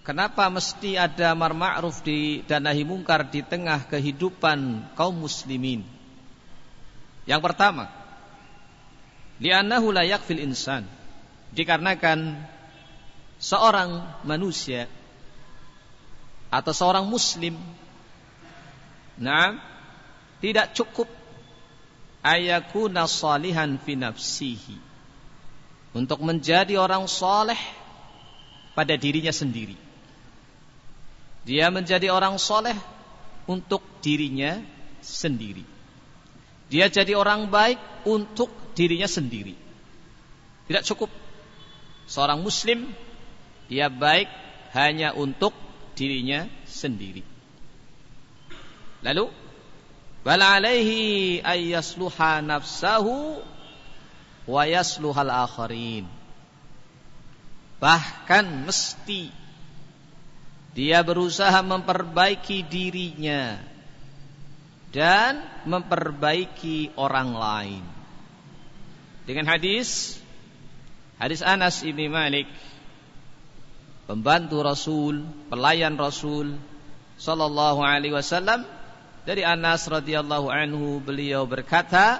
Kenapa mesti ada amar ma'ruf di dan nahi mungkar di tengah kehidupan kaum muslimin? Yang pertama, li'annahu la yakfil insan. Dikarenakan seorang manusia atau seorang muslim nah tidak cukup ayakuna salihan fi nafsihi untuk menjadi orang soleh pada dirinya sendiri. Dia menjadi orang soleh untuk dirinya sendiri. Dia jadi orang baik untuk dirinya sendiri. Tidak cukup. Seorang muslim dia baik hanya untuk dirinya sendiri. Lalu bal alaihi nafsahu wa yasluhal akharin. Bahkan mesti dia berusaha memperbaiki dirinya dan memperbaiki orang lain. Dengan hadis hadis Anas ibni Malik pembantu Rasul, pelayan Rasul sallallahu alaihi wasallam dari Anas radhiyallahu anhu beliau berkata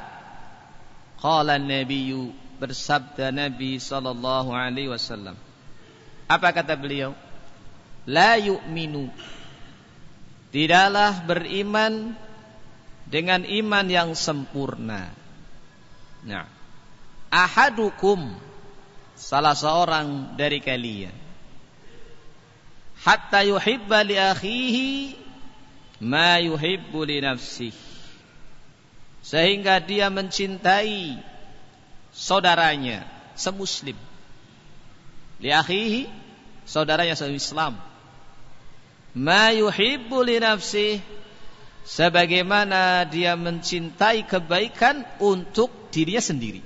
qala nabiyyu bersabda Nabi sallallahu alaihi wasallam apa kata beliau la yu'minu. Tidaklah beriman dengan iman yang sempurna. Nah ahadukum salah seorang dari kalian. Hatta yuhibba li akhihi ma yuhibbu li nafsihi sehingga dia mencintai saudaranya semuslim. Li akhihi saudaranya se-Islam ma yuhibbu li nafsihi sebagaimana dia mencintai kebaikan untuk dirinya sendiri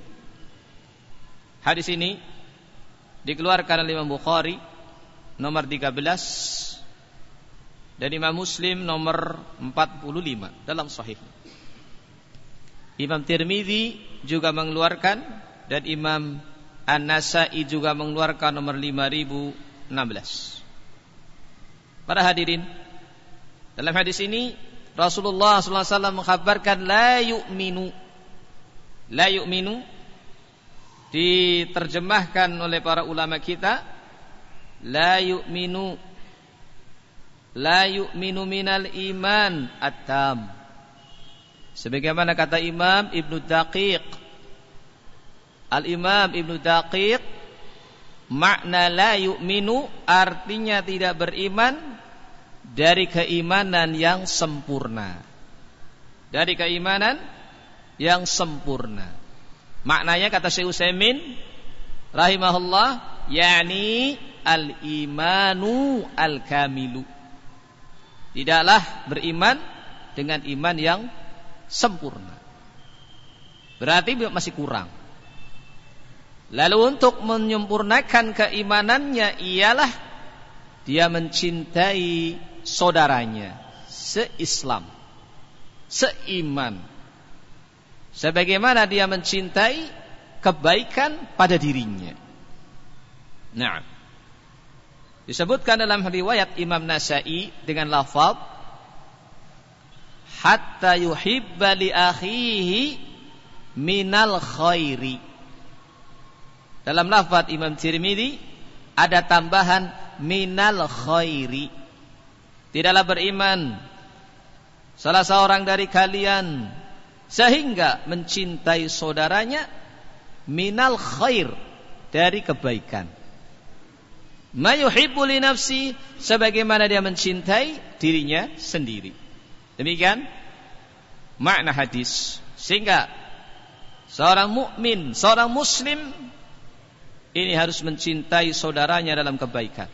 hadis ini dikeluarkan oleh Imam Bukhari nomor 13 dan Imam Muslim nomor 45 dalam sahih. Imam Tirmizi juga mengeluarkan dan Imam An-Nasai juga mengeluarkan nomor 5016. Para hadirin, dalam hadis ini Rasulullah SAW mengkhabarkan la yu'minu. La yu'minu diterjemahkan oleh para ulama kita la yu'minu. La yu'minu minal iman at-tam. Sebagaimana kata Imam Ibnu Daqiq. Al-Imam Ibnu Daqiq makna la yu'minu artinya tidak beriman dari keimanan yang sempurna dari keimanan yang sempurna maknanya kata Syekh Utsaimin rahimahullah yakni al-imanu al-kamilu. Tidaklah beriman dengan iman yang sempurna. Berarti masih kurang. Lalu untuk menyempurnakan keimanannya ialah dia mencintai saudaranya seislam, seiman. Sebagaimana dia mencintai kebaikan pada dirinya. Nah, Disebutkan dalam riwayat Imam Nasai dengan lafaz hatta yuhibba li akhihi minal khairi. Dalam lafaz Imam Tirmidzi ada tambahan minal khairi. Tidaklah beriman salah seorang dari kalian sehingga mencintai saudaranya minal khair dari kebaikan mayuhibbu li nafsi sebagaimana dia mencintai dirinya sendiri. Demikian makna hadis. Sehingga seorang mukmin, seorang muslim ini harus mencintai saudaranya dalam kebaikan.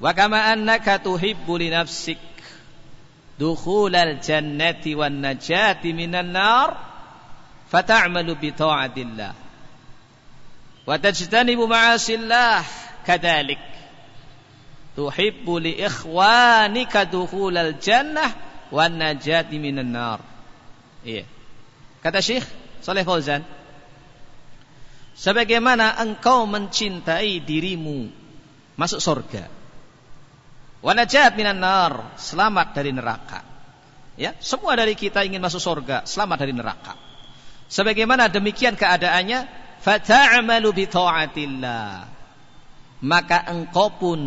Wa kama annaka tuhibbu li nafsik dukhulal jannati wan najati minan nar fata'malu bi ta'atillah. Wa tajtanibu ma'asillah kadalik. Tuhibbu li ikhwanika dukhulal jannah wan najati minan nar. Iya. Kata Syekh Saleh Fauzan sebagaimana engkau mencintai dirimu masuk surga Wa najat minan nar, selamat dari neraka. Ya, semua dari kita ingin masuk surga, selamat dari neraka. Sebagaimana demikian keadaannya, fata'amalu bi ta'atillah. Maka engkau pun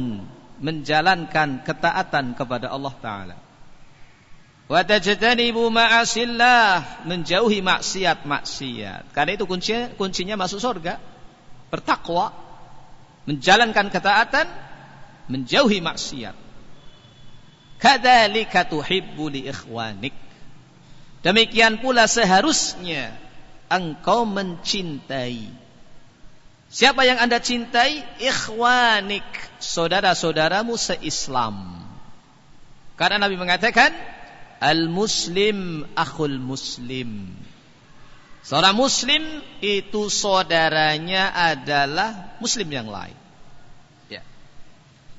menjalankan ketaatan kepada Allah taala. Wa tajtanibu ma'asillah, menjauhi maksiat-maksiat. Karena itu kuncinya kuncinya masuk surga. Bertakwa, menjalankan ketaatan, menjauhi maksiat. Kadzalika tuhibbu li ikhwanik. Demikian pula seharusnya engkau mencintai. Siapa yang Anda cintai? Ikhwanik, saudara-saudaramu seislam. Karena Nabi mengatakan, Al-muslim akhul muslim. Seorang muslim itu saudaranya adalah muslim yang lain.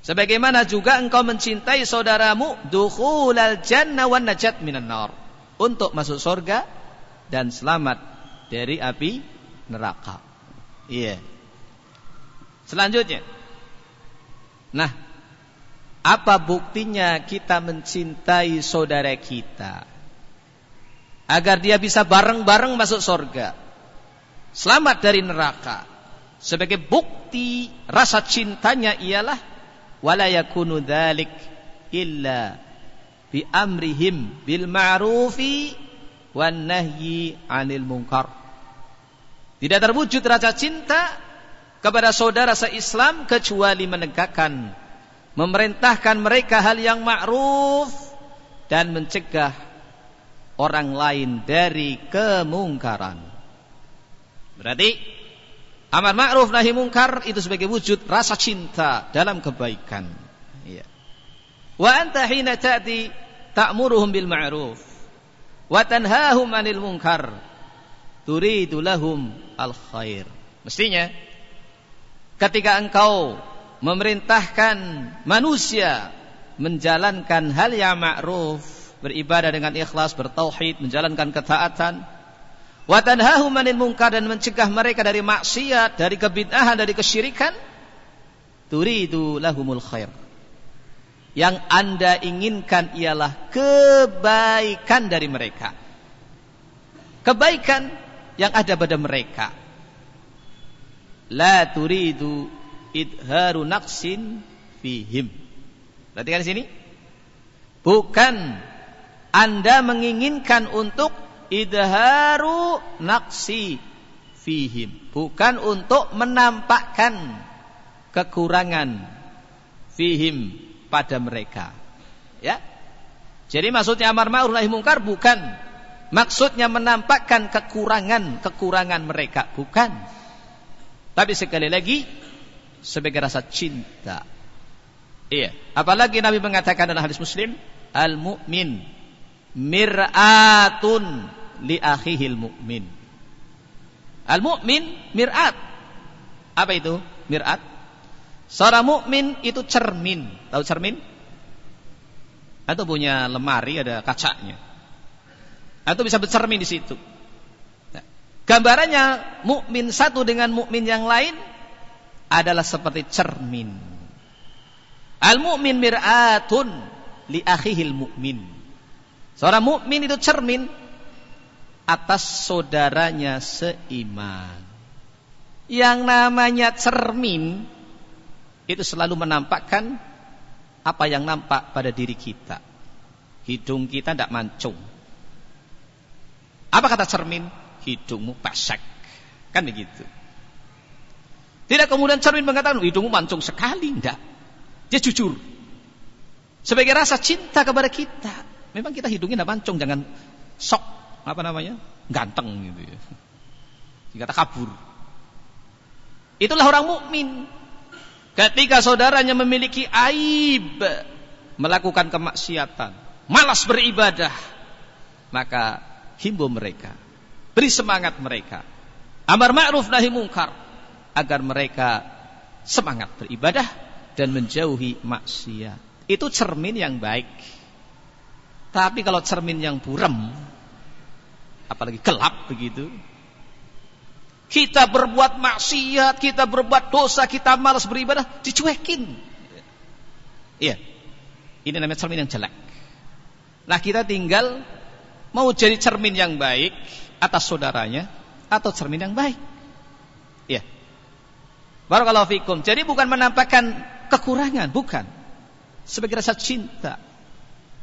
Sebagaimana juga engkau mencintai saudaramu dukhulal jannah wan najat minan nar. Untuk masuk surga dan selamat dari api neraka. Iya. Selanjutnya. Nah, apa buktinya kita mencintai saudara kita? Agar dia bisa bareng-bareng masuk surga. Selamat dari neraka. Sebagai bukti rasa cintanya ialah wala yakunu dzalik illa bi amrihim bil ma'rufi wan nahyi 'anil munkar. Tidak terwujud rasa cinta kepada saudara se-Islam kecuali menegakkan memerintahkan mereka hal yang ma'ruf dan mencegah orang lain dari kemungkaran. Berarti amar ma'ruf nahi mungkar itu sebagai wujud rasa cinta dalam kebaikan. Ya. Wa anta hina ta'ti ta'muruhum bil ma'ruf wa tanhahum 'anil munkar turidu lahum al khair. Mestinya ketika engkau memerintahkan manusia menjalankan hal yang ma'ruf, beribadah dengan ikhlas, bertauhid, menjalankan ketaatan, wa tanhahu manil munkar dan mencegah mereka dari maksiat, dari kebid'ahan, dari kesyirikan, turidu lahumul khair. Yang Anda inginkan ialah kebaikan dari mereka. Kebaikan yang ada pada mereka. La turidu idharu naqsin fihim. Perhatikan di sini. Bukan Anda menginginkan untuk idharu naqsi fihim. Bukan untuk menampakkan kekurangan fihim pada mereka. Ya. Jadi maksudnya amar ma'ruf nahi mungkar bukan maksudnya menampakkan kekurangan-kekurangan mereka, bukan. Tapi sekali lagi sebagai rasa cinta. Iya. Apalagi Nabi mengatakan dalam hadis Muslim, al-mu'min mir'atun li akhihil mu'min. Al-mu'min mir'at. Apa itu? Mir'at. Seorang mukmin itu cermin. Tahu cermin? Atau punya lemari ada kacanya. Atau bisa bercermin di situ. Nah, gambarannya mukmin satu dengan mukmin yang lain adalah seperti cermin. Al-mu'min mir'atun li akhihil mu'min. Seorang mukmin itu cermin atas saudaranya seiman. Yang namanya cermin itu selalu menampakkan apa yang nampak pada diri kita. Hidung kita tidak mancung. Apa kata cermin? Hidungmu pesek. Kan begitu. Tidak kemudian cermin mengatakan hidungmu mancung sekali, tidak. Dia jujur. Sebagai rasa cinta kepada kita. Memang kita hidungnya tidak mancung, jangan sok apa namanya ganteng gitu ya. Jika kabur. Itulah orang mukmin. Ketika saudaranya memiliki aib, melakukan kemaksiatan, malas beribadah, maka himbau mereka, beri semangat mereka. Amar ma'ruf nahi mungkar agar mereka semangat beribadah dan menjauhi maksiat. Itu cermin yang baik. Tapi kalau cermin yang buram, apalagi gelap begitu, kita berbuat maksiat, kita berbuat dosa, kita malas beribadah, dicuekin. Iya. Ini namanya cermin yang jelek. Nah kita tinggal mau jadi cermin yang baik atas saudaranya atau cermin yang baik. Ya. Barakallahu fikum. Jadi bukan menampakkan kekurangan, bukan. Sebagai rasa cinta.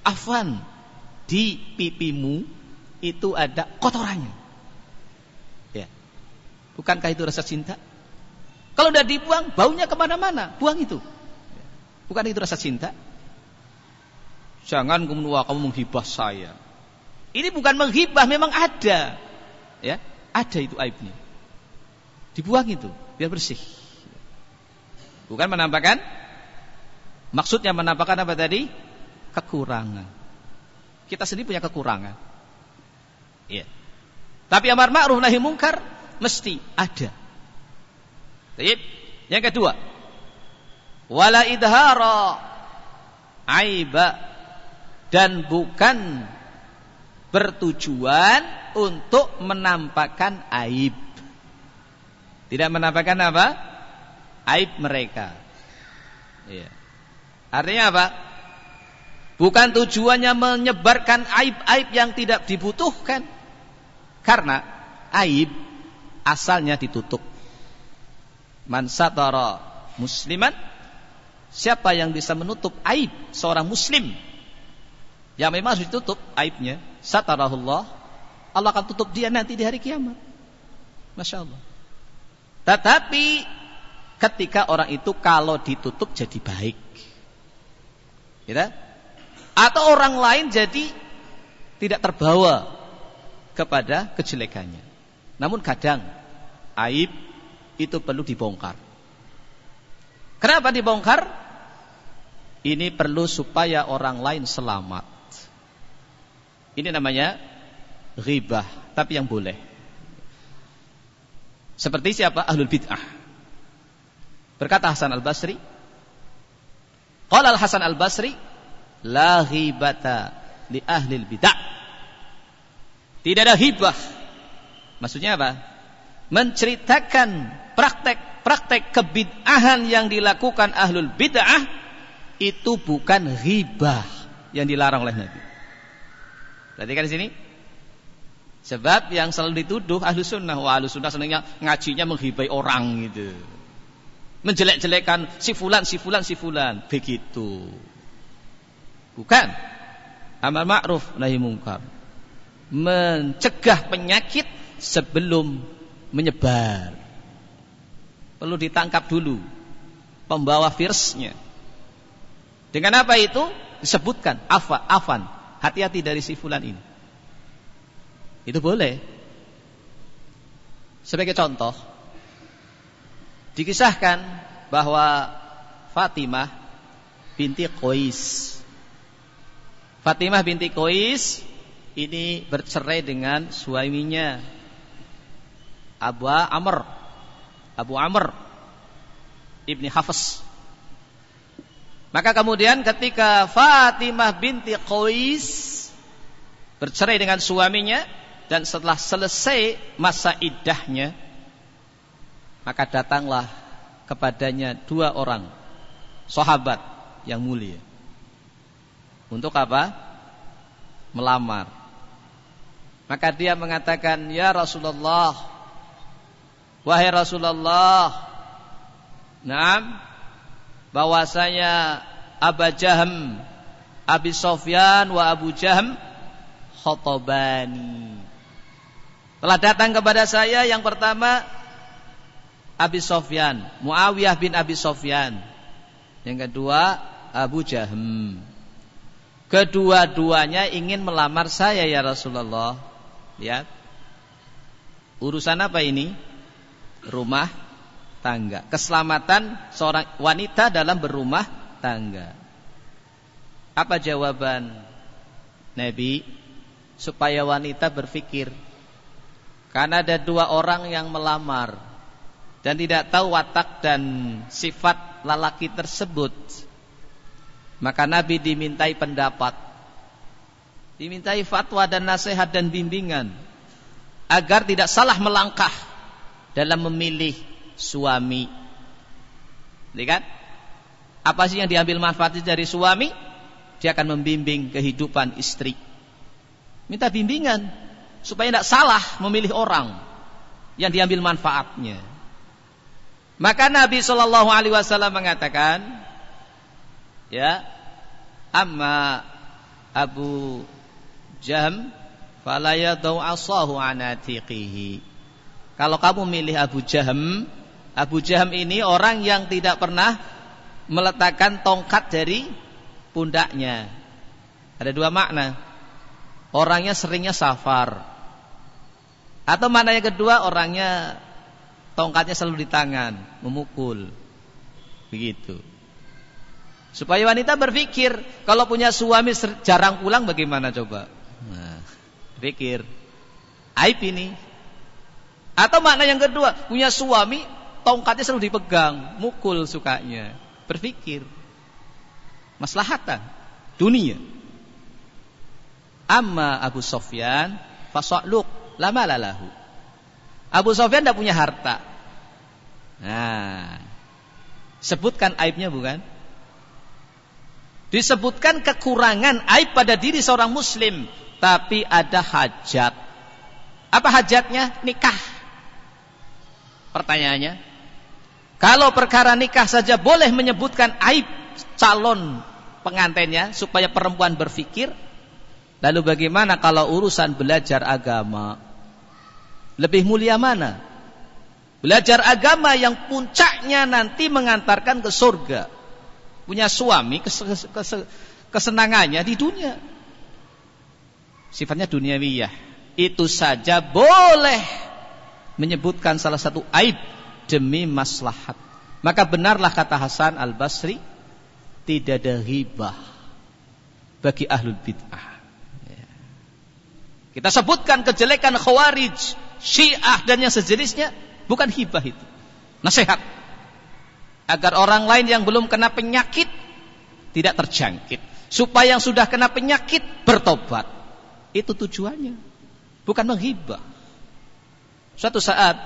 Afan di pipimu itu ada kotorannya. Ya. Bukankah itu rasa cinta? Kalau udah dibuang, baunya ke mana-mana. Buang itu. Bukan itu rasa cinta? Jangan kemudian kamu menghibah saya. Ini bukan menghibah, memang ada. Ya, ada itu aibnya. Dibuang itu, biar bersih. Bukan menampakkan maksudnya menampakkan apa tadi? Kekurangan. Kita sendiri punya kekurangan. Ya. Tapi amar ma'ruf nahi mungkar mesti ada. Baik. Yang kedua, wala idhara aiba dan bukan bertujuan untuk menampakkan aib. Tidak menampakkan apa? Aib mereka. Iya. Artinya apa? Bukan tujuannya menyebarkan aib-aib yang tidak dibutuhkan. Karena aib asalnya ditutup. Man satara musliman Siapa yang bisa menutup aib seorang muslim yang memang harus ditutup aibnya, satarahullah, Allah akan tutup dia nanti di hari kiamat. Masya Allah. Tetapi ketika orang itu kalau ditutup jadi baik. Ya? Atau orang lain jadi tidak terbawa kepada kejelekannya. Namun kadang aib itu perlu dibongkar. Kenapa dibongkar? Ini perlu supaya orang lain selamat. Ini namanya ghibah, tapi yang boleh. Seperti siapa? Ahlul bid'ah. Berkata Hasan Al-Basri, Qala Al-Hasan Al-Basri, la ghibata li ahlil bid'ah. Tidak ada hibah. Maksudnya apa? Menceritakan praktek-praktek kebid'ahan yang dilakukan ahlul bid'ah itu bukan ghibah yang dilarang oleh Nabi. Perhatikan di sini. Sebab yang selalu dituduh ahlu sunnah. Wah ahlu sunnah senangnya ngajinya menghibai orang gitu. Menjelek-jelekan si fulan, si fulan, si fulan. Begitu. Bukan. Amal ma'ruf nahi mungkar. Mencegah penyakit sebelum menyebar. Perlu ditangkap dulu pembawa virusnya. Dengan apa itu? Disebutkan afa, afan, hati-hati dari si fulan ini. Itu boleh. Sebagai contoh, dikisahkan bahwa Fatimah binti Qais. Fatimah binti Qais ini bercerai dengan suaminya Abu Amr. Abu Amr ibni Hafs. Maka kemudian ketika Fatimah binti Qais bercerai dengan suaminya dan setelah selesai masa iddahnya maka datanglah kepadanya dua orang sahabat yang mulia. Untuk apa? Melamar. Maka dia mengatakan, "Ya Rasulullah, wahai Rasulullah, Naam, bahwasanya Abu Jaham, Abi Sofyan wa Abu Jaham khotobani. Telah datang kepada saya yang pertama Abi Sofyan, Muawiyah bin Abi Sofyan. Yang kedua Abu Jaham. Kedua-duanya ingin melamar saya ya Rasulullah. Ya. Urusan apa ini? Rumah tangga. Keselamatan seorang wanita dalam berumah tangga. Apa jawaban Nabi supaya wanita berpikir karena ada dua orang yang melamar dan tidak tahu watak dan sifat lelaki tersebut maka Nabi dimintai pendapat dimintai fatwa dan nasihat dan bimbingan agar tidak salah melangkah dalam memilih suami. Lihat, apa sih yang diambil manfaat dari suami? dia akan membimbing kehidupan istri. Minta bimbingan supaya tidak salah memilih orang yang diambil manfaatnya. Maka Nabi Shallallahu Alaihi Wasallam mengatakan, ya, amma Abu Jam falayadau asahu anatiqihi. Kalau kamu milih Abu Jaham, Abu Jaham ini orang yang tidak pernah meletakkan tongkat dari pundaknya. Ada dua makna. Orangnya seringnya safar. Atau makna yang kedua orangnya tongkatnya selalu di tangan, memukul. Begitu. Supaya wanita berpikir, kalau punya suami jarang pulang bagaimana coba? Nah, pikir. Aib ini. Atau makna yang kedua, punya suami tongkatnya selalu dipegang, mukul sukanya. Berpikir. Maslahatan dunia. Amma Abu Sofyan fasakluk lama lalahu. Abu Sofyan tidak punya harta. Nah, sebutkan aibnya bukan? Disebutkan kekurangan aib pada diri seorang muslim, tapi ada hajat. Apa hajatnya? Nikah. Pertanyaannya, kalau perkara nikah saja boleh menyebutkan aib calon pengantinnya supaya perempuan berpikir, lalu bagaimana kalau urusan belajar agama? Lebih mulia mana? Belajar agama yang puncaknya nanti mengantarkan ke surga punya suami kes, kes, kesenangannya di dunia. Sifatnya duniawiyah. Itu saja boleh menyebutkan salah satu aib demi maslahat. Maka benarlah kata Hasan Al-Basri, tidak ada hibah bagi ahlul bid'ah. Kita sebutkan kejelekan khawarij, syiah dan yang sejenisnya, bukan hibah itu. Nasihat agar orang lain yang belum kena penyakit tidak terjangkit supaya yang sudah kena penyakit bertobat itu tujuannya. Bukan menghibah. Suatu saat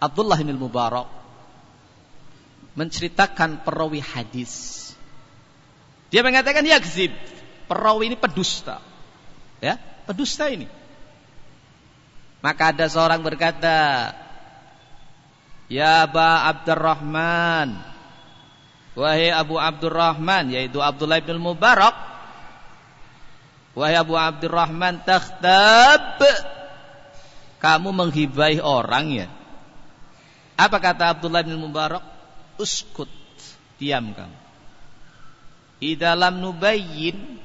Abdullah bin Mubarak menceritakan perawi hadis. Dia mengatakan yakzib perawi ini pedusta ya pedusta ini. Maka ada seorang berkata Ya Aba Abdurrahman Wahai Abu Abdurrahman Yaitu Abdullah bin Mubarak Wahai Abu Abdurrahman Takhtab Kamu menghibai orang ya? Apa kata Abdullah bin Mubarak? Uskut Diam kamu. Di dalam nubayyin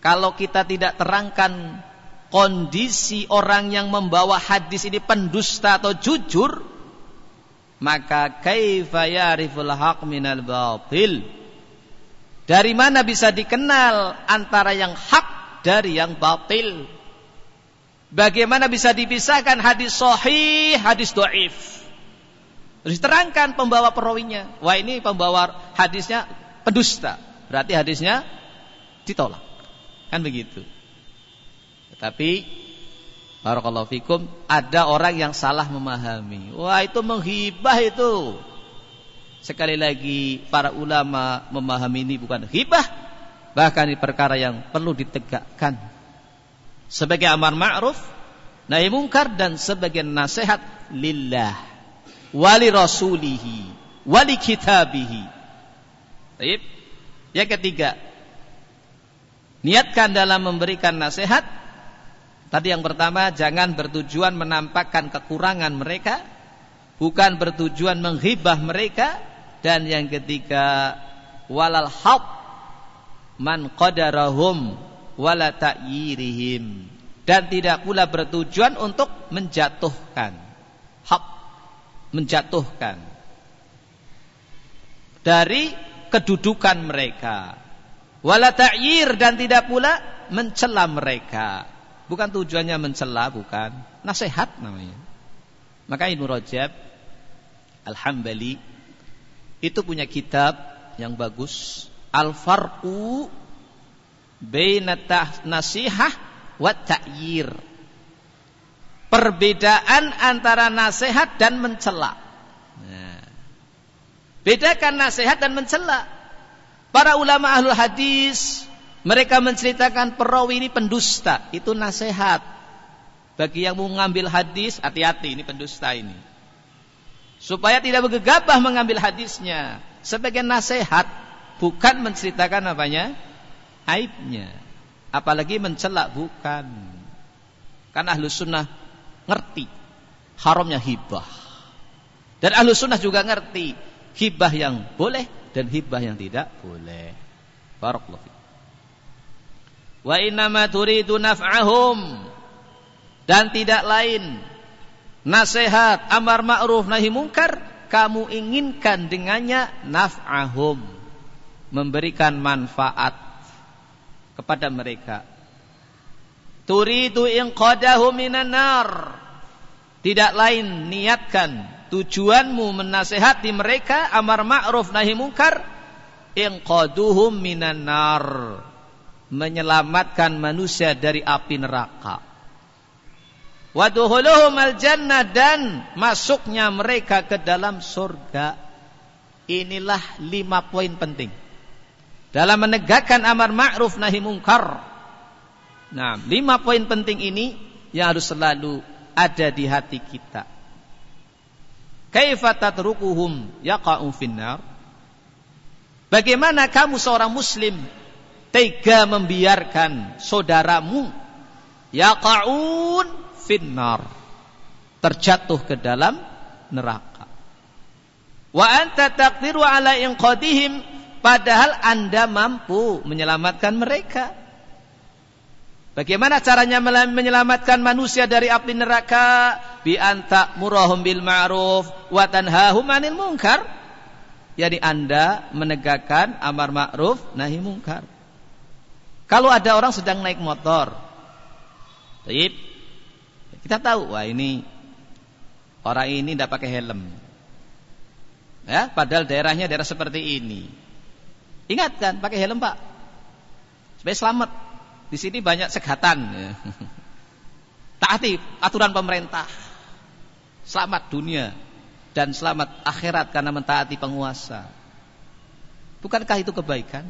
Kalau kita tidak terangkan Kondisi orang yang membawa hadis ini pendusta atau jujur maka kaifa ya'riful haq minal batil? Dari mana bisa dikenal antara yang hak dari yang batil. Bagaimana bisa dipisahkan hadis sahih hadis dhaif? Terus terangkan pembawa perawinya. Wah ini pembawa hadisnya pendusta. Berarti hadisnya ditolak. Kan begitu. Tetapi Barakallahu fikum, ada orang yang salah memahami. Wah, itu menghibah itu. Sekali lagi para ulama memahami ini bukan hibah, bahkan ini perkara yang perlu ditegakkan. Sebagai amar ma'ruf, nahi mungkar dan sebagai nasihat lillah wali rasulihi wali kitabihi. Baik. Yang ketiga, niatkan dalam memberikan nasihat Tadi yang pertama jangan bertujuan menampakkan kekurangan mereka, bukan bertujuan menghibah mereka dan yang ketiga walal haq man qadarahum wala ta'yirihim. Dan tidak pula bertujuan untuk menjatuhkan. Hak menjatuhkan. Dari kedudukan mereka. Wala ta'yir dan tidak pula mencela mereka. Bukan tujuannya mencela, bukan. Nasihat namanya. Maka Ibnu Rajab Al-Hambali itu punya kitab yang bagus, Al-Farqu baina nasihah wa ta'yir. Perbedaan antara nasihat dan mencela. Nah. Bedakan nasihat dan mencela. Para ulama ahlul hadis mereka menceritakan perawi ini pendusta, itu nasihat. Bagi yang mau mengambil hadis, hati-hati ini pendusta ini. Supaya tidak bergegabah mengambil hadisnya. Sebagai nasihat, bukan menceritakan apanya? Aibnya. Apalagi mencelak, bukan. Karena ahlu sunnah ngerti. Haramnya hibah. Dan ahlu sunnah juga ngerti. Hibah yang boleh dan hibah yang tidak boleh. Barakallahu Wa innama turidu naf'ahum dan tidak lain nasihat amar ma'ruf nahi mungkar kamu inginkan dengannya naf'ahum memberikan manfaat kepada mereka turidu inqadahu minan nar tidak lain niatkan tujuanmu menasehati mereka amar ma'ruf nahi mungkar inqaduhum minan nar menyelamatkan manusia dari api neraka. Waduhuluhum al-jannah dan masuknya mereka ke dalam surga. Inilah lima poin penting. Dalam menegakkan amar ma'ruf nahi mungkar. Nah, lima poin penting ini yang harus selalu ada di hati kita. Kaifa tatrukuhum yaqa'u finnar? Bagaimana kamu seorang muslim tega membiarkan saudaramu yaqaun finnar terjatuh ke dalam neraka wa anta taqdiru ala inqadihim padahal Anda mampu menyelamatkan mereka Bagaimana caranya menyelamatkan manusia dari api neraka? Bi anta murahum bil ma'ruf wa tanhahum 'anil munkar. Jadi Anda menegakkan amar ma'ruf nahi munkar. Kalau ada orang sedang naik motor, kita tahu, wah ini orang ini tidak pakai helm. Ya, padahal daerahnya daerah seperti ini. Ingatkan, pakai helm pak, supaya selamat. Di sini banyak segatan. Ya. Taati aturan pemerintah. Selamat dunia dan selamat akhirat karena mentaati penguasa. Bukankah itu kebaikan?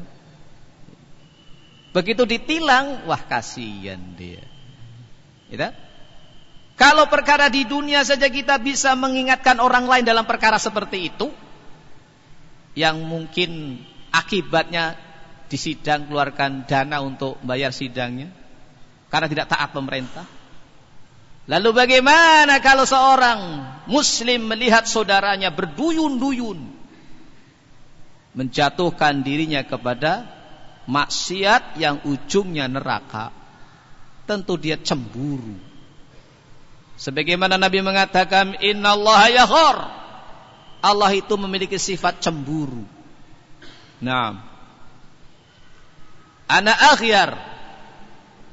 Begitu ditilang, wah kasihan dia. Gitu? Kalau perkara di dunia saja kita bisa mengingatkan orang lain dalam perkara seperti itu, yang mungkin akibatnya di sidang keluarkan dana untuk bayar sidangnya, karena tidak taat pemerintah. Lalu bagaimana kalau seorang muslim melihat saudaranya berduyun-duyun menjatuhkan dirinya kepada maksiat yang ujungnya neraka, tentu dia cemburu. Sebagaimana Nabi mengatakan, Inna Allah yakhor. Allah itu memiliki sifat cemburu. Nah, anak akhyar.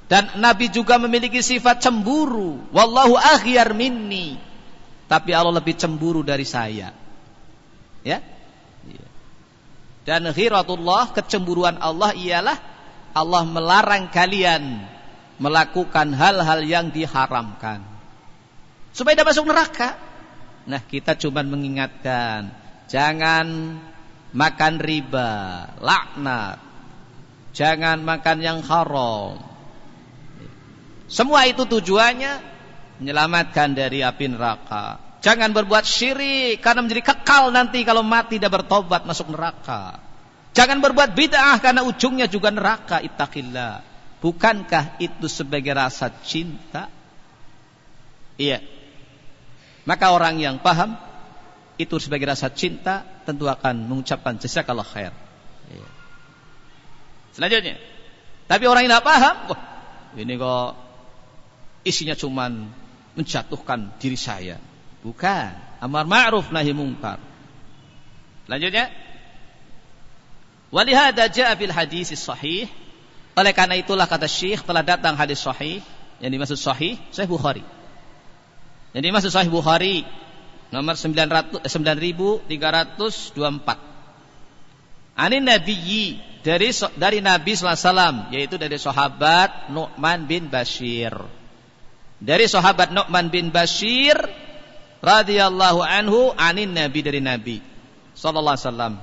Dan Nabi juga memiliki sifat cemburu. Wallahu akhyar minni. Tapi Allah lebih cemburu dari saya. Ya, dan ghiratullah, kecemburuan Allah ialah Allah melarang kalian melakukan hal-hal yang diharamkan. Supaya tidak masuk neraka. Nah kita cuma mengingatkan. Jangan makan riba, laknat. Jangan makan yang haram. Semua itu tujuannya menyelamatkan dari api neraka. Jangan berbuat syirik karena menjadi kekal nanti kalau mati dan bertobat masuk neraka. Jangan berbuat bid'ah karena ujungnya juga neraka. Ittaqillah. Bukankah itu sebagai rasa cinta? Iya. Maka orang yang paham itu sebagai rasa cinta tentu akan mengucapkan jazakallah khair. Iya. Selanjutnya. Tapi orang yang tidak paham, wah, ini kok isinya cuman menjatuhkan diri saya. Bukan. Amar ma'ruf nahi mungkar. Lanjutnya. Walihada ja'a bil hadis sahih. Oleh karena itulah kata Syekh telah datang hadis sahih yang dimaksud sahih Sahih Bukhari. Yang dimaksud sahih Bukhari nomor 900 9324. Ani Nabi dari dari Nabi sallallahu alaihi wasallam yaitu dari sahabat Nu'man bin Bashir. Dari sahabat Nu'man bin Bashir radhiyallahu anhu anin nabi dari nabi sallallahu alaihi wasallam.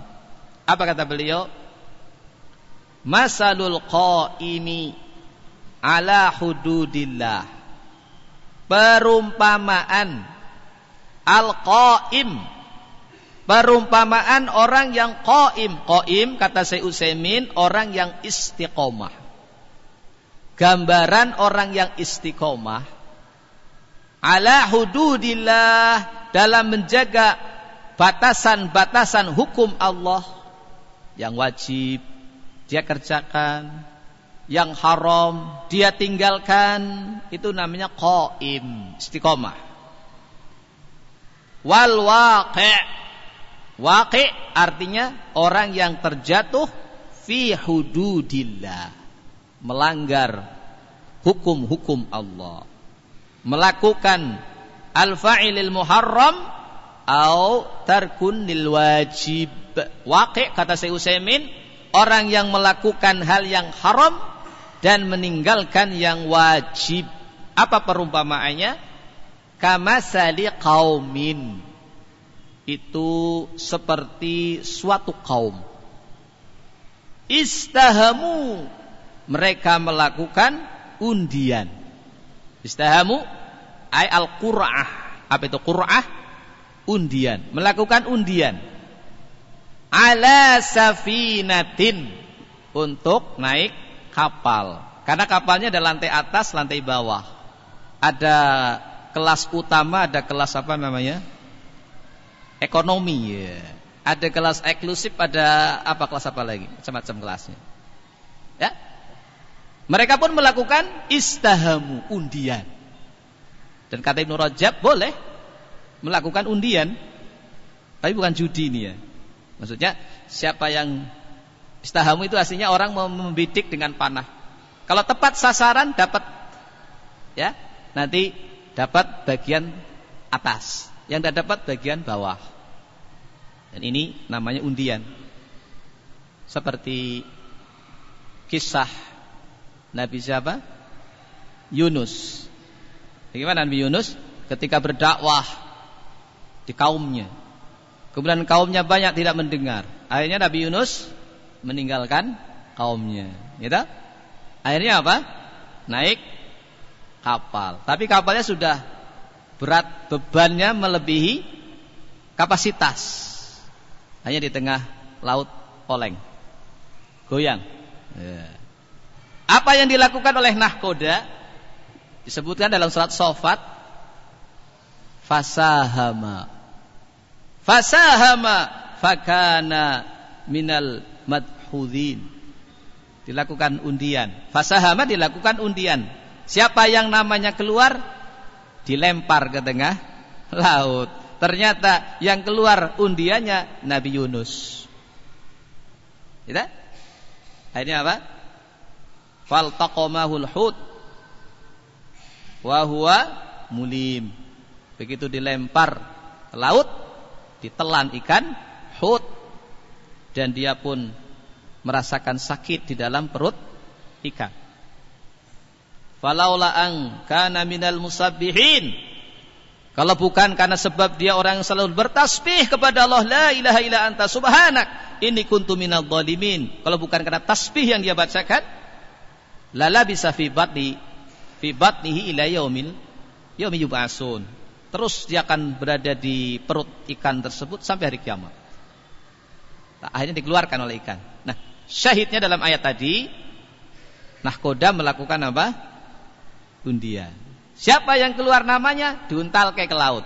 Apa kata beliau? masalul qaimi ala hududillah perumpamaan al-qaim. Perumpamaan orang yang qaim. Qaim kata saya Utsaimin orang yang istiqomah. Gambaran orang yang istiqomah. Ala hududillah dalam menjaga batasan-batasan hukum Allah. Yang wajib dia kerjakan. Yang haram dia tinggalkan. Itu namanya qaim istiqomah wal waqi' waqi' artinya orang yang terjatuh fi hududillah melanggar hukum-hukum Allah melakukan al-fa'ilil muharram au tarkun lil wajib waqi' kata Syekh Utsaimin orang yang melakukan hal yang haram dan meninggalkan yang wajib. Apa perumpamaannya? Kama sali kaumin. Itu seperti suatu kaum. Istahamu. Mereka melakukan undian. Istahamu. Ay al-qur'ah. Apa itu qur'ah? Undian. Melakukan undian ala safinatin untuk naik kapal. Karena kapalnya ada lantai atas, lantai bawah. Ada kelas utama, ada kelas apa namanya? Ekonomi ya. Ada kelas eksklusif, ada apa kelas apa lagi? Macam-macam kelasnya. Ya. Mereka pun melakukan istahamu undian. Dan kata Ibnu Rajab boleh melakukan undian. Tapi bukan judi ini ya. Maksudnya siapa yang istahamu itu aslinya orang membidik dengan panah. Kalau tepat sasaran dapat ya, nanti dapat bagian atas. Yang tidak dapat bagian bawah. Dan ini namanya undian. Seperti kisah Nabi siapa? Yunus. Bagaimana Nabi Yunus ketika berdakwah di kaumnya? Kemudian kaumnya banyak tidak mendengar. Akhirnya Nabi Yunus meninggalkan kaumnya. Gitu? Akhirnya apa? Naik kapal. Tapi kapalnya sudah berat bebannya melebihi kapasitas. Hanya di tengah laut oleng. Goyang. Ya. Apa yang dilakukan oleh nahkoda disebutkan dalam surat Sofat fasahama fasahama fakana minal madhudin dilakukan undian fasahama dilakukan undian siapa yang namanya keluar dilempar ke tengah laut. Ternyata yang keluar undiannya Nabi Yunus. Tidak? Akhirnya apa? Faltaqamahul hut wa huwa mulim. Begitu dilempar ke laut ditelan ikan hut dan dia pun merasakan sakit di dalam perut ikan. Falaula ang kana minal musabbihin. Kalau bukan karena sebab dia orang yang selalu bertasbih kepada Allah, la ilaha illa anta subhanak, ini kuntu minal zalimin. Kalau bukan karena tasbih yang dia bacakan, lala bisa fi batni fi batnihi ila yaumil yaumi yub'asun terus dia akan berada di perut ikan tersebut sampai hari kiamat. Nah, akhirnya dikeluarkan oleh ikan. Nah, syahidnya dalam ayat tadi, nahkoda melakukan apa? Undian. Siapa yang keluar namanya diuntal ke laut.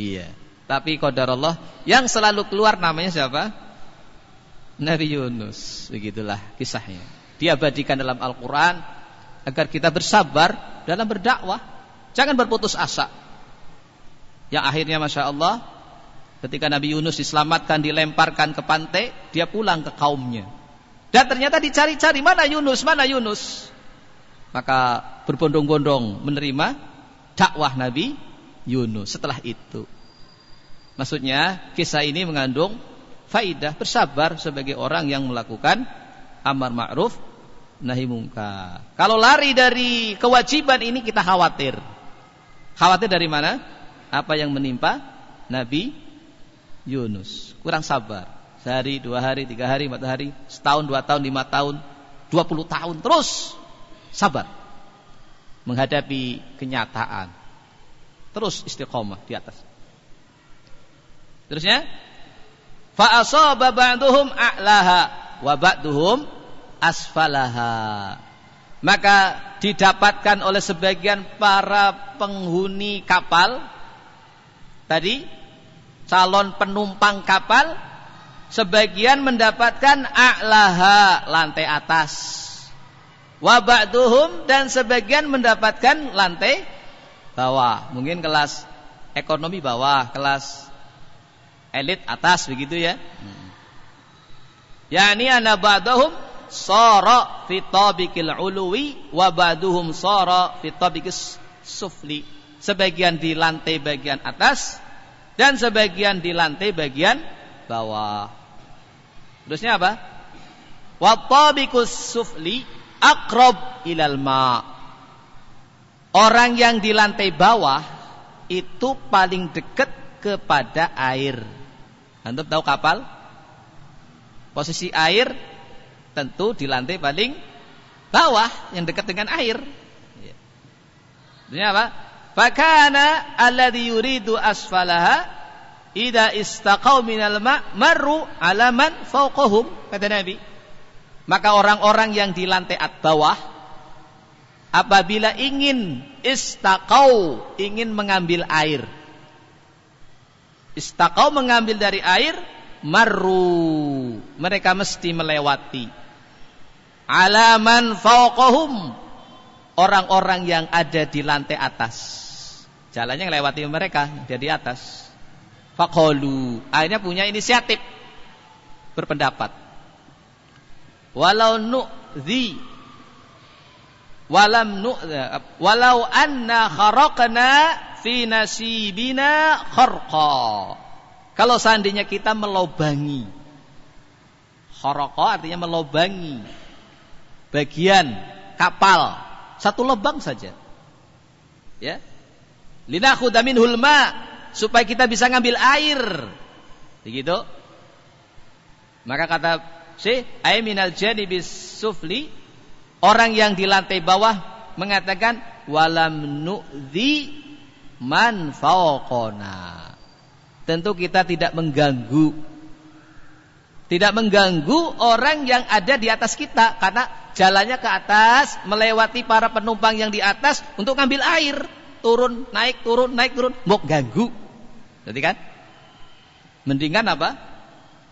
Iya. Tapi kodar Allah yang selalu keluar namanya siapa? Nabi Yunus. Begitulah kisahnya. Diabadikan dalam Al-Quran agar kita bersabar dalam berdakwah. Jangan berputus asa. Yang akhirnya Masya Allah Ketika Nabi Yunus diselamatkan Dilemparkan ke pantai Dia pulang ke kaumnya Dan ternyata dicari-cari Mana Yunus, mana Yunus Maka berbondong-bondong Menerima dakwah Nabi Yunus Setelah itu Maksudnya kisah ini mengandung Faidah bersabar sebagai orang yang melakukan Amar ma'ruf Nahi mungkar Kalau lari dari kewajiban ini kita khawatir Khawatir dari mana? Apa yang menimpa Nabi Yunus. Kurang sabar. sehari, dua hari, tiga hari, empat hari, setahun, dua tahun, lima tahun, dua puluh tahun, terus sabar menghadapi kenyataan. Terus istiqomah di atas. Terusnya, fa asaba ba'duhum a'laha wa ba'duhum asfalaha. Maka didapatkan oleh sebagian para penghuni kapal tadi calon penumpang kapal sebagian mendapatkan a'laha lantai atas wa ba'duhum dan sebagian mendapatkan lantai bawah mungkin kelas ekonomi bawah kelas elit atas begitu ya hmm. yakni ana ba'dahum sara fi tabiqil uluwi wa ba'duhum sara fi tabiqis sufli. Sebagian di lantai bagian atas dan sebagian di lantai bagian bawah. Terusnya apa? Wa tabiqus sufli aqrab ilal ma. Orang yang di lantai bawah itu paling dekat kepada air. Antum tahu kapal? Posisi air tentu di lantai paling bawah yang dekat dengan air. Ini apa? Fakana alladhi yuridu asfalaha idza istaqau minal ma marru ala man fawqahum kata Nabi. Maka orang-orang yang di lantai at bawah apabila ingin istaqau ingin mengambil air. Istaqau mengambil dari air marru. Mereka mesti melewati. Alaman fauqahum orang-orang yang ada di lantai atas. Jalannya melewati mereka dia di atas. Faqalu. Akhirnya punya inisiatif. Berpendapat walau nu'zi walam nu walau anna kharaqna fi nasibina kharqa kalau seandainya kita melobangi kharaqa artinya melobangi bagian kapal satu lubang saja. Ya. Linakhudha minhul ma supaya kita bisa ngambil air. Begitu. Maka kata si minal janibis sufli. Orang yang di lantai bawah mengatakan walam nu'zi man fawqana. Tentu kita tidak mengganggu. Tidak mengganggu orang yang ada di atas kita karena jalannya ke atas melewati para penumpang yang di atas untuk ngambil air. Turun naik turun naik turun. Mau ganggu. Jadi kan? Mendingan apa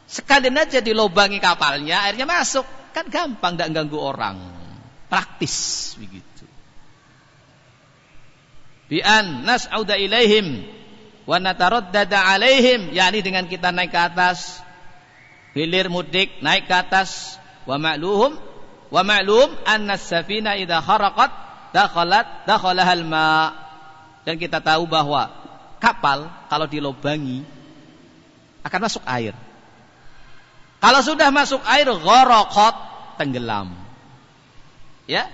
sekalian aja dilobangi kapalnya airnya masuk. Kan gampang tidak ganggu orang. Praktis begitu. Bi'an nas'auda ilaihim wa nataraddada alaihim. Yakni dengan kita naik ke atas hilir mudik naik ke atas. Wa ma'luhum wa ma'lum anna safina idza kharaqat dakhalat dakhalahal ma dan kita tahu bahwa kapal kalau dilobangi akan masuk air kalau sudah masuk air gharaqat tenggelam ya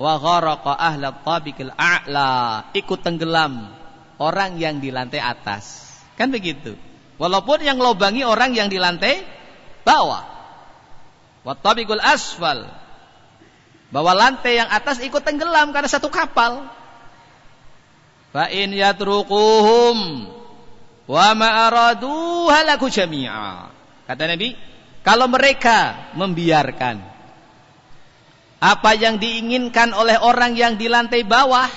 wa gharaqa ahla tabiqil a'la ikut tenggelam orang yang di lantai atas kan begitu walaupun yang lobangi orang yang di lantai bawah. Wattabiqul asfal. Bahwa lantai yang atas ikut tenggelam karena satu kapal. Fa in yatrukuhum wa ma aradu halaku jami'a. Kata Nabi, kalau mereka membiarkan apa yang diinginkan oleh orang yang di lantai bawah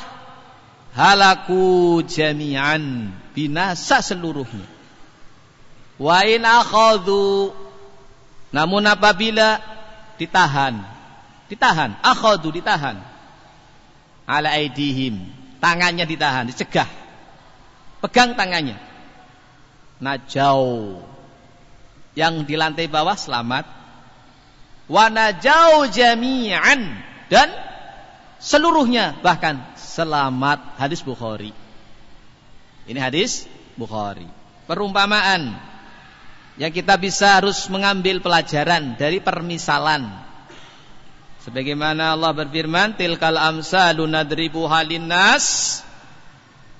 halaku jami'an binasa seluruhnya wa in akhadhu namun apabila ditahan, ditahan, akhadu ditahan. Ala aidihim, tangannya ditahan, dicegah. Pegang tangannya. Najau. Yang di lantai bawah selamat. Wa najau jami'an dan seluruhnya bahkan selamat hadis Bukhari. Ini hadis Bukhari. Perumpamaan yang kita bisa harus mengambil pelajaran dari permisalan. Sebagaimana Allah berfirman, "Tilkal amsalu nadribu halin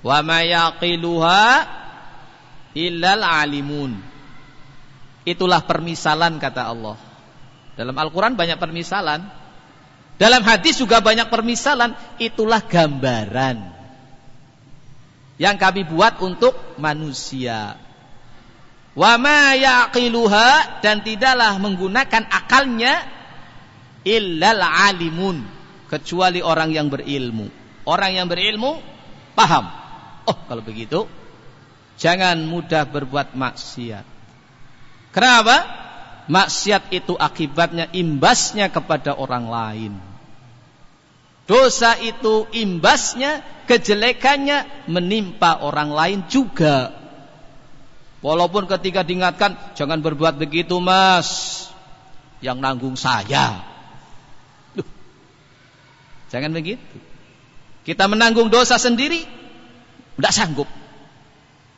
wa ma yaqiluha illal alimun." Itulah permisalan kata Allah. Dalam Al-Quran banyak permisalan. Dalam hadis juga banyak permisalan. Itulah gambaran. Yang kami buat untuk manusia. Wa ma yaqiluha dan tidaklah menggunakan akalnya illal alimun kecuali orang yang berilmu. Orang yang berilmu paham. Oh, kalau begitu jangan mudah berbuat maksiat. Kenapa? Maksiat itu akibatnya imbasnya kepada orang lain. Dosa itu imbasnya, kejelekannya menimpa orang lain juga. Walaupun ketika diingatkan, jangan berbuat begitu mas. Yang nanggung saya. Duh. Jangan begitu. Kita menanggung dosa sendiri, tidak sanggup.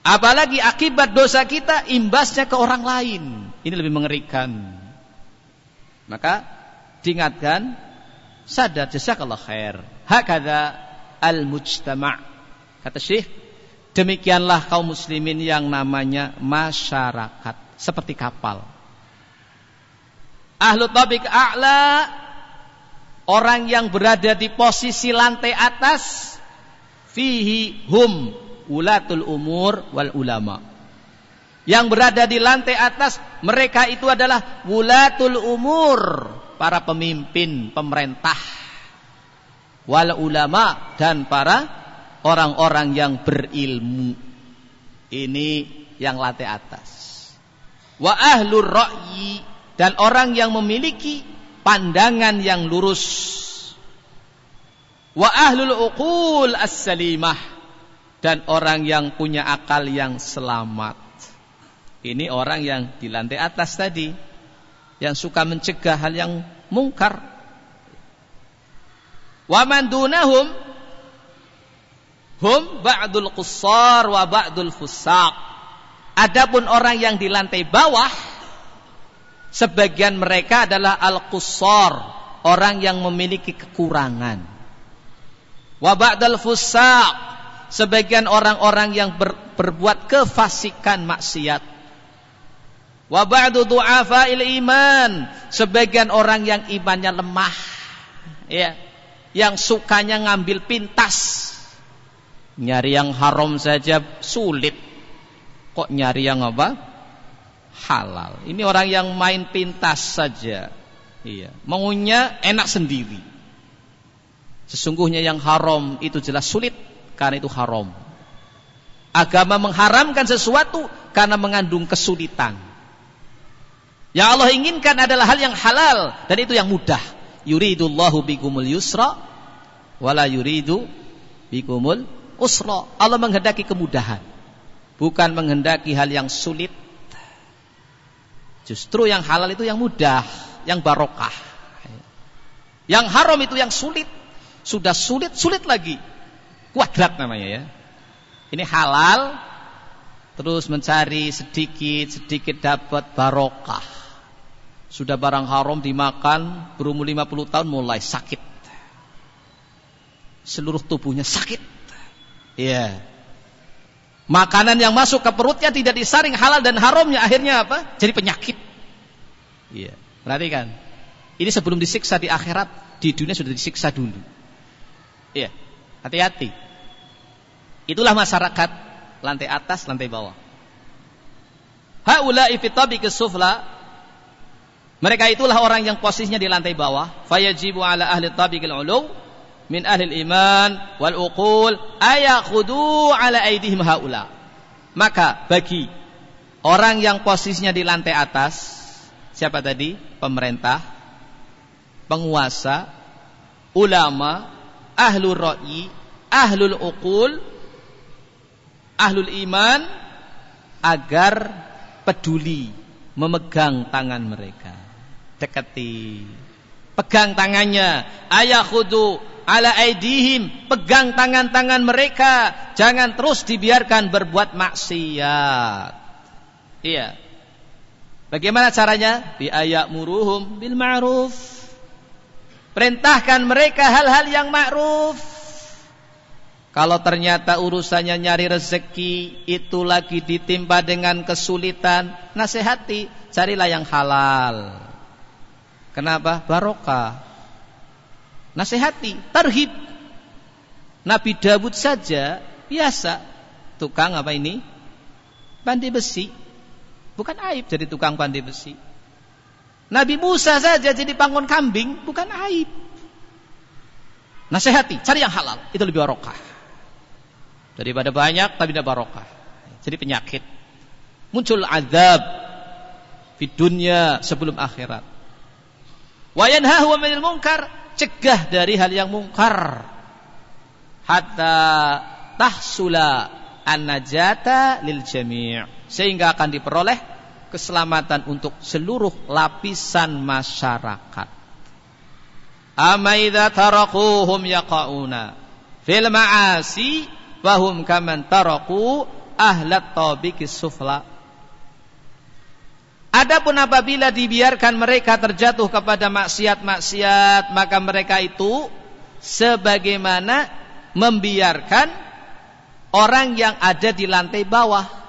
Apalagi akibat dosa kita imbasnya ke orang lain. Ini lebih mengerikan. Maka diingatkan sadar jazakallah khair. Hakada al-mujtama'. Kata Syekh, demikianlah kaum muslimin yang namanya masyarakat, seperti kapal. Ahlu tabik a'la orang yang berada di posisi lantai atas fihi hum ulatul umur wal ulama. Yang berada di lantai atas mereka itu adalah wulatul umur para pemimpin pemerintah. Wal ulama dan para orang-orang yang berilmu. Ini yang lantai atas. Wa ahlur ra'yi dan orang yang memiliki pandangan yang lurus. Wa ahlul uqul as-salimah dan orang yang punya akal yang selamat ini orang yang di lantai atas tadi yang suka mencegah hal yang mungkar. Wa man dunahum hum ba'dul qussar wa ba'dul fusaq. Adapun orang yang di lantai bawah sebagian mereka adalah al-qussar, orang yang memiliki kekurangan. Wa ba'dul fusaq, sebagian orang-orang yang ber, berbuat kefasikan maksiat. Wa ba'du du'afa'il iman. Sebagian orang yang imannya lemah. Ya. Yang sukanya ngambil pintas. Nyari yang haram saja sulit. Kok nyari yang apa? Halal. Ini orang yang main pintas saja. Iya. Maunya enak sendiri. Sesungguhnya yang haram itu jelas sulit karena itu haram. Agama mengharamkan sesuatu karena mengandung kesulitan. Yang Allah inginkan adalah hal yang halal dan itu yang mudah. Yuridullahu bikumul yusra wala yuridu bikumul usra. Allah menghendaki kemudahan, bukan menghendaki hal yang sulit. Justru yang halal itu yang mudah, yang barokah. Yang haram itu yang sulit. Sudah sulit, sulit lagi. Kuadrat namanya ya. Ini halal, terus mencari sedikit, sedikit dapat barokah. Sudah barang haram dimakan berumur 50 tahun mulai sakit. Seluruh tubuhnya sakit. Iya. Makanan yang masuk ke perutnya tidak disaring halal dan haramnya akhirnya apa? Jadi penyakit. Iya. Perhatikan. Ini sebelum disiksa di akhirat, di dunia sudah disiksa dulu. Iya. Hati-hati. Itulah masyarakat lantai atas, lantai bawah. Haula ifitabi kesufla mereka itulah orang yang posisinya di lantai bawah. Fayajibu ala ahli tabiqil ulu min ahli iman wal uqul ayakhudu ala aidihim haula. Maka bagi orang yang posisinya di lantai atas, siapa tadi? Pemerintah, penguasa, ulama, ahlul ra'i, ahlul uqul, ahlul iman agar peduli memegang tangan mereka dekati. Pegang tangannya. Ayah khudu ala aidihim. Pegang tangan-tangan mereka. Jangan terus dibiarkan berbuat maksiat. Iya. Bagaimana caranya? Bi ayak muruhum bil ma'ruf. Perintahkan mereka hal-hal yang ma'ruf. Kalau ternyata urusannya nyari rezeki itu lagi ditimpa dengan kesulitan, nasihati, carilah yang halal. Kenapa? Barokah. Nasihati, terhib. Nabi Dawud saja biasa tukang apa ini? Pandai besi. Bukan aib jadi tukang pandai besi. Nabi Musa saja jadi pangon kambing, bukan aib. Nasihati, cari yang halal, itu lebih barokah. Daripada banyak tapi tidak barokah. Jadi penyakit. Muncul azab di dunia sebelum akhirat. Wa yanhahu 'anil munkar, cegah dari hal yang mungkar. Hatta tahsula an-najata lil jami' sehingga akan diperoleh keselamatan untuk seluruh lapisan masyarakat. Amma idza tarakuhum yaqauna fil ma'asi wahum kaman taraku ahlat tabikis sufla Adapun apabila dibiarkan mereka terjatuh kepada maksiat-maksiat maka mereka itu sebagaimana membiarkan orang yang ada di lantai bawah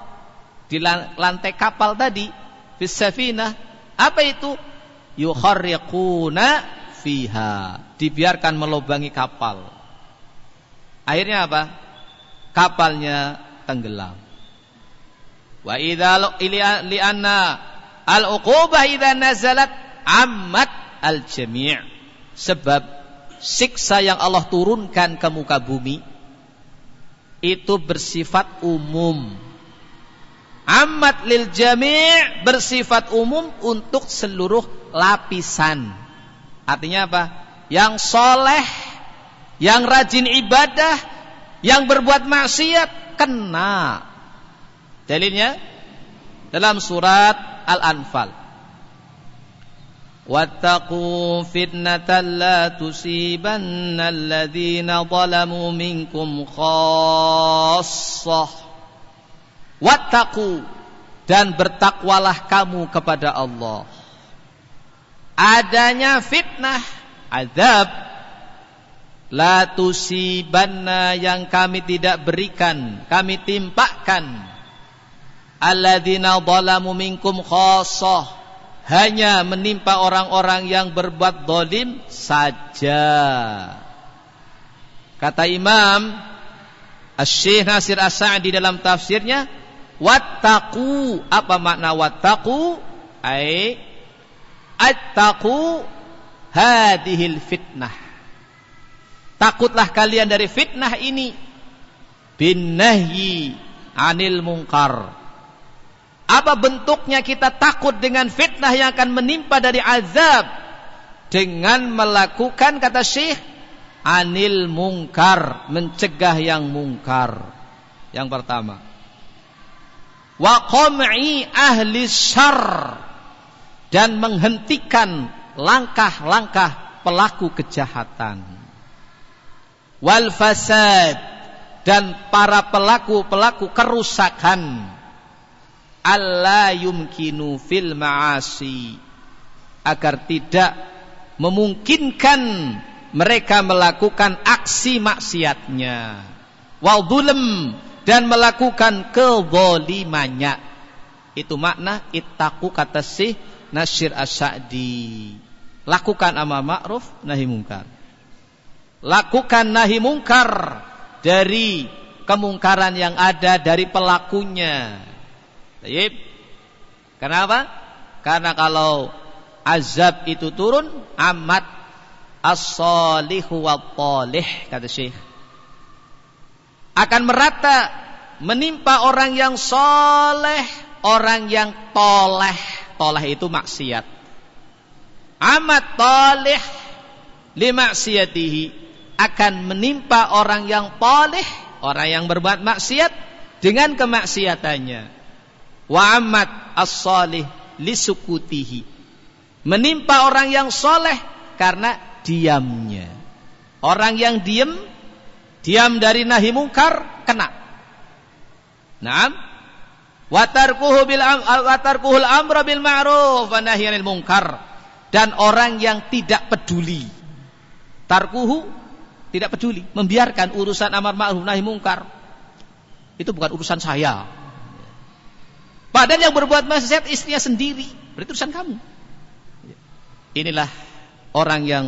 di lantai kapal tadi fisafina apa itu? Yukharriquna fiha. Dibiarkan melubangi kapal. Akhirnya apa? Kapalnya tenggelam. Wa idza li'anna al-uqubah idza nazalat ammat al-jami' sebab siksa yang Allah turunkan ke muka bumi itu bersifat umum. Amat lil jami' bersifat umum untuk seluruh lapisan. Artinya apa? Yang soleh, yang rajin ibadah, yang berbuat maksiat kena. Dalilnya dalam surat Al-Anfal. Wattaqu fitnatan la tusibanna alladhina zalamu minkum khassah. Wattaqu dan bertakwalah kamu kepada Allah. Adanya fitnah, azab La tusibanna yang kami tidak berikan, kami timpakan. Alladzina zalamu minkum khassah. Hanya menimpa orang-orang yang berbuat dolim saja. Kata Imam Asy-Syaikh Nasir As-Sa'di dalam tafsirnya, wattaqu apa makna wattaqu? Ai attaqu hadhil fitnah Takutlah kalian dari fitnah ini. Bin nahyi anil mungkar. Apa bentuknya kita takut dengan fitnah yang akan menimpa dari azab? Dengan melakukan kata syekh anil mungkar, mencegah yang mungkar. Yang pertama. Wa qam'i ahli syarr. Dan menghentikan langkah-langkah pelaku kejahatan. Wal fasad. Dan para pelaku-pelaku kerusakan. Alla yumkinu fil ma'asi. Agar tidak memungkinkan mereka melakukan aksi maksiatnya. Wal zulm dan melakukan kezalimannya itu makna ittaqu kata si Nasyir As-Sa'di lakukan amar ma'ruf nahi mungkar lakukan nahi mungkar dari kemungkaran yang ada dari pelakunya. Baik. Kenapa? Karena kalau azab itu turun amat as-salihu wa kata Syekh. Akan merata menimpa orang yang soleh, orang yang toleh. Toleh itu maksiat. Amat toleh limaksiatihi akan menimpa orang yang poleh, orang yang berbuat maksiat dengan kemaksiatannya. Wa amat as-salih lisukutihi. Menimpa orang yang soleh karena diamnya. Orang yang diam, diam dari nahi mungkar, kena. Naam. Watarkuhu bil watarkuhul amra bil ma'ruf wa nahyanil munkar. Dan orang yang tidak peduli. Tarkuhu tidak peduli, membiarkan urusan amar ma'ruf nahi mungkar. Itu bukan urusan saya. Padahal yang berbuat maksiat istrinya sendiri, berarti urusan kamu. Inilah orang yang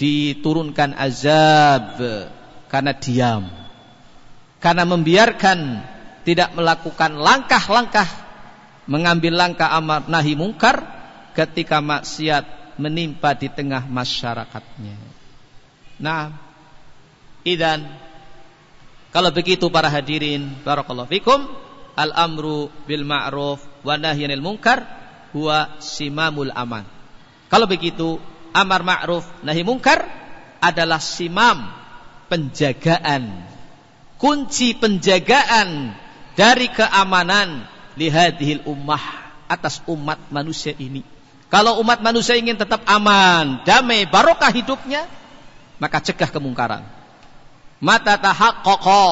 diturunkan azab karena diam. Karena membiarkan tidak melakukan langkah-langkah mengambil langkah amar nahi mungkar ketika maksiat menimpa di tengah masyarakatnya. Nah, idan kalau begitu para hadirin barakallahu fikum al-amru bil ma'ruf wa nahyanil munkar huwa simamul aman. Kalau begitu amar ma'ruf nahi munkar adalah simam penjagaan kunci penjagaan dari keamanan lihadihil ummah atas umat manusia ini. Kalau umat manusia ingin tetap aman, damai, barokah hidupnya, maka cegah kemungkaran. Mata tahaqqaqa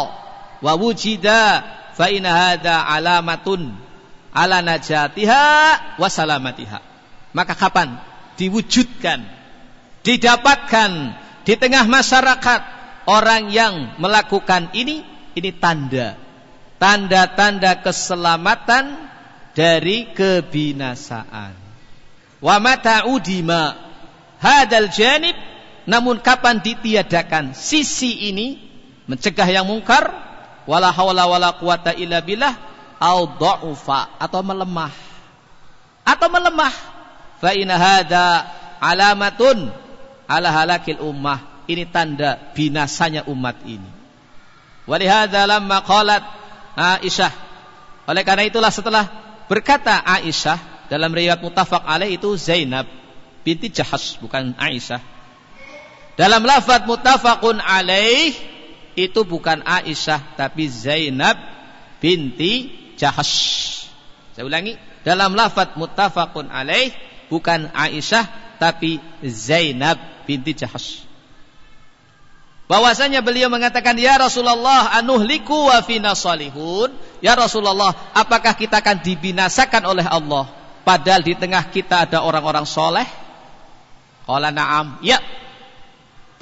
wa wujida fa in hadza alamatun ala najatiha wa salamatiha. Maka kapan diwujudkan, didapatkan di tengah masyarakat orang yang melakukan ini, ini tanda. Tanda-tanda keselamatan dari kebinasaan. Wa udima hadal janib namun kapan ditiadakan sisi ini mencegah yang mungkar wala haula wala quwata illa billah au dha'ufa atau melemah. Atau melemah. Fa in hadza alamatun ala halakil ummah ini tanda binasanya umat ini walihadza lamma Aisyah oleh karena itulah setelah berkata Aisyah dalam riwayat mutafaq alaih itu Zainab binti Jahas bukan Aisyah dalam lafaz muttafaqun alaih itu bukan Aisyah tapi Zainab binti Jahash. Saya ulangi, dalam lafaz muttafaqun alaih bukan Aisyah tapi Zainab binti Jahash. Bahwasanya beliau mengatakan ya Rasulullah anuhliku wa fina salihun. Ya Rasulullah, apakah kita akan dibinasakan oleh Allah padahal di tengah kita ada orang-orang soleh? Qala na'am. Ya,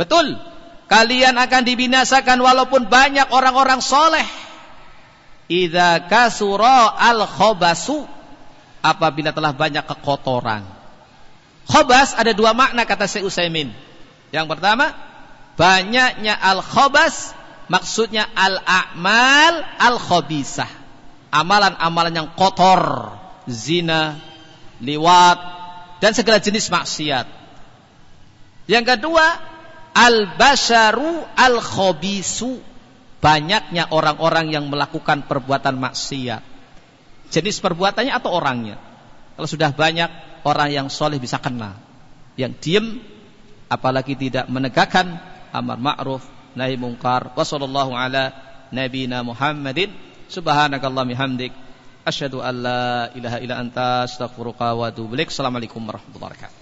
Betul. Kalian akan dibinasakan walaupun banyak orang-orang soleh. Idza kasura al khobasu apabila telah banyak kekotoran. Khobas ada dua makna kata Syekh Utsaimin. Yang pertama, banyaknya al khobas maksudnya al a'mal al khobisah. Amalan-amalan yang kotor, zina, liwat dan segala jenis maksiat. Yang kedua, al-basharu al-khobisu. Banyaknya orang-orang yang melakukan perbuatan maksiat. Jenis perbuatannya atau orangnya. Kalau sudah banyak orang yang soleh bisa kena. Yang diem apalagi tidak menegakkan amar ma'ruf nahi mungkar. Wassallallahu ala nabina Muhammadin. Subhanakallah mihamdik. Asyhadu an la ilaha illa anta astaghfiruka wa atubu ilaik. Assalamualaikum warahmatullahi wabarakatuh.